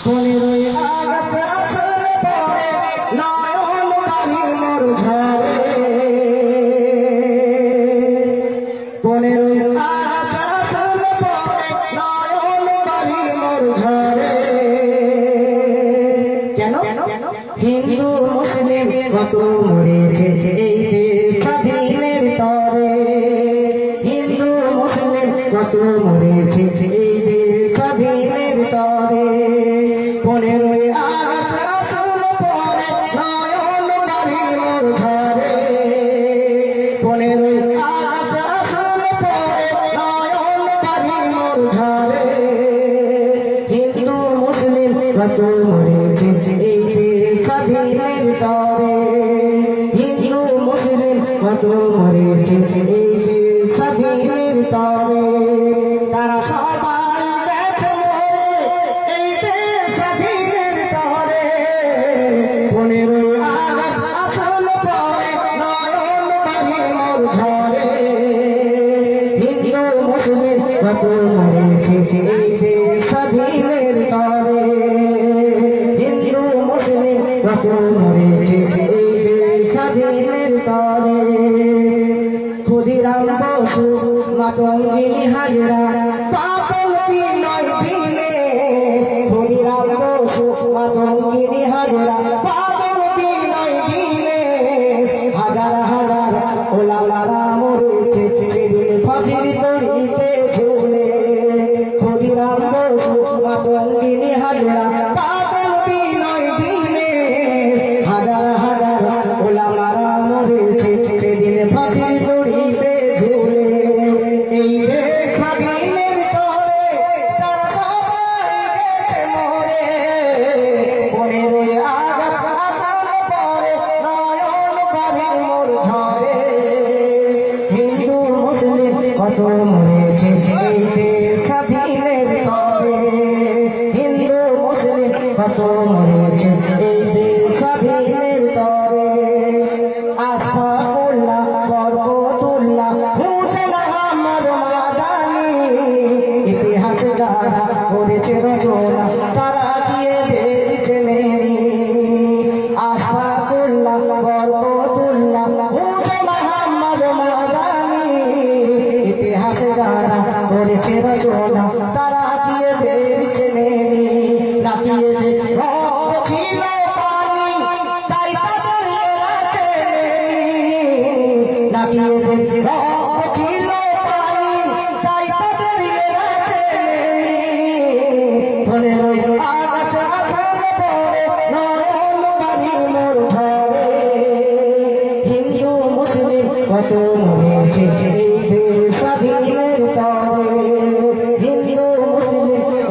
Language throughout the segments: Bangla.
পনেরোই আগস্ট আসার হিন্দু মুসলিম কত মরেছে এই দেশ হিন্দু মুসলিম কত کہہ رہے ہیں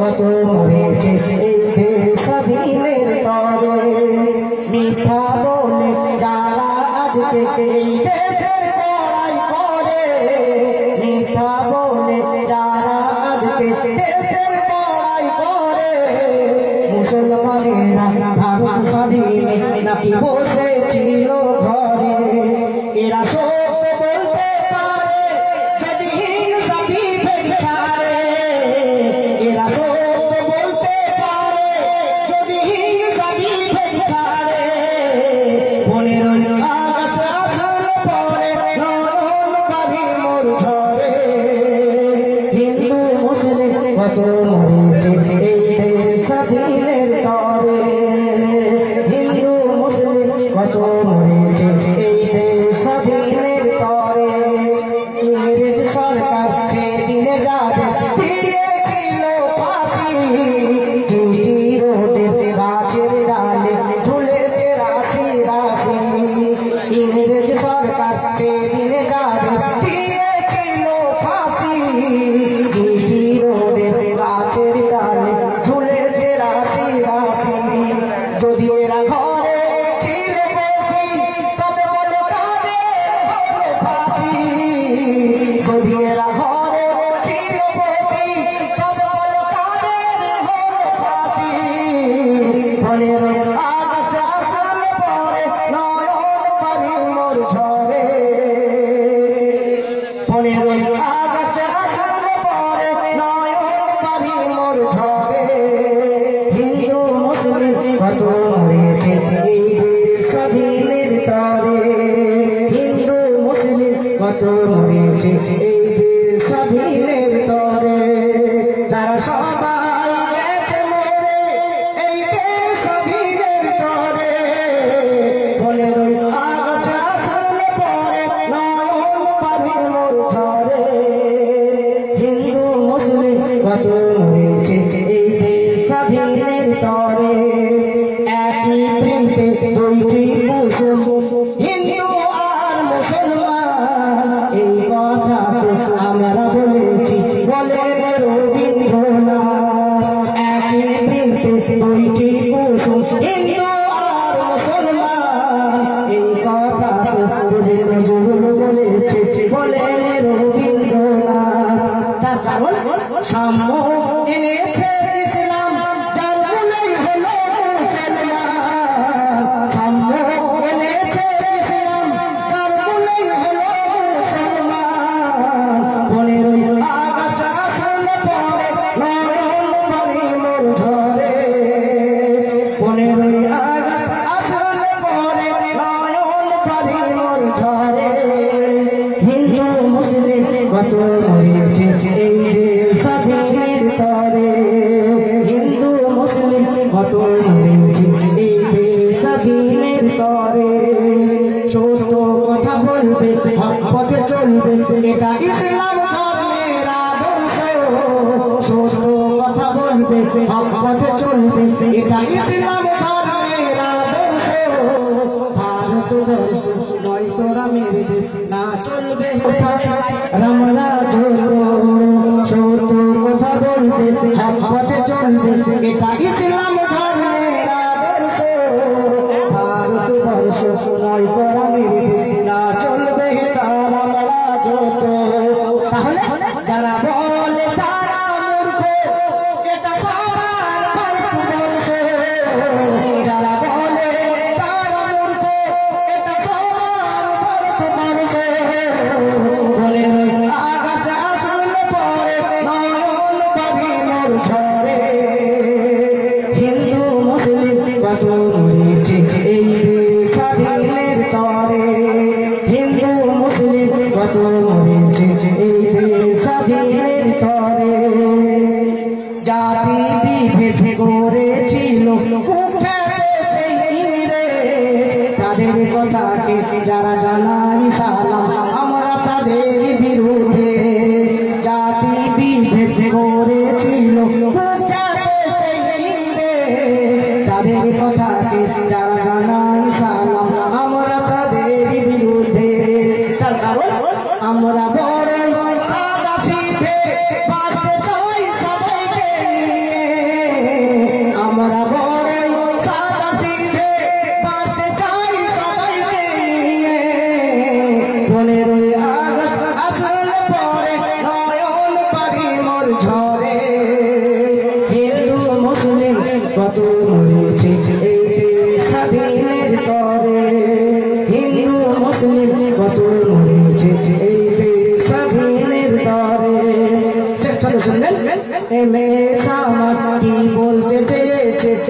کھڑے تو منچے کھڑے কত মরেছে سامو انہیں تھے اس لیے পথে চলবে। এটা ইসলাম ধর্মের আদর্শ সত্য কথা বলবে। হক পথে চলবে। এটা ইসলাম ধর্মের আদর্শ ভারতবর্ষ নয় তোরা মেরে দেশ না চলবে। রাম। তো রয়েছে এই স্বাধীনের তরে হিন্দু মুসলিম কত রয়েছে এই স্বাধীনের তরে। জাতি বিভেদ করেছিল তাদের কথাকে যারা জানাই সালাম, আমরা তাদের বিরুদ্ধে। আমরা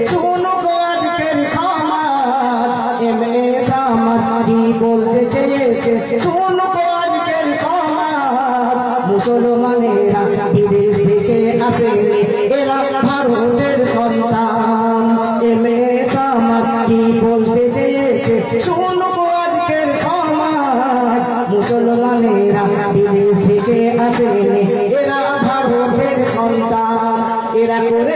শুনব বলতে চেয়েছে শুনব আজকের সমাজ মুসলমানেরা বলতে চেয়েছে শুনব আজকের সমাজ মুসলমানেরা বিদেশ থেকে আসেনি এরা ভারতের সন্তান এরা করে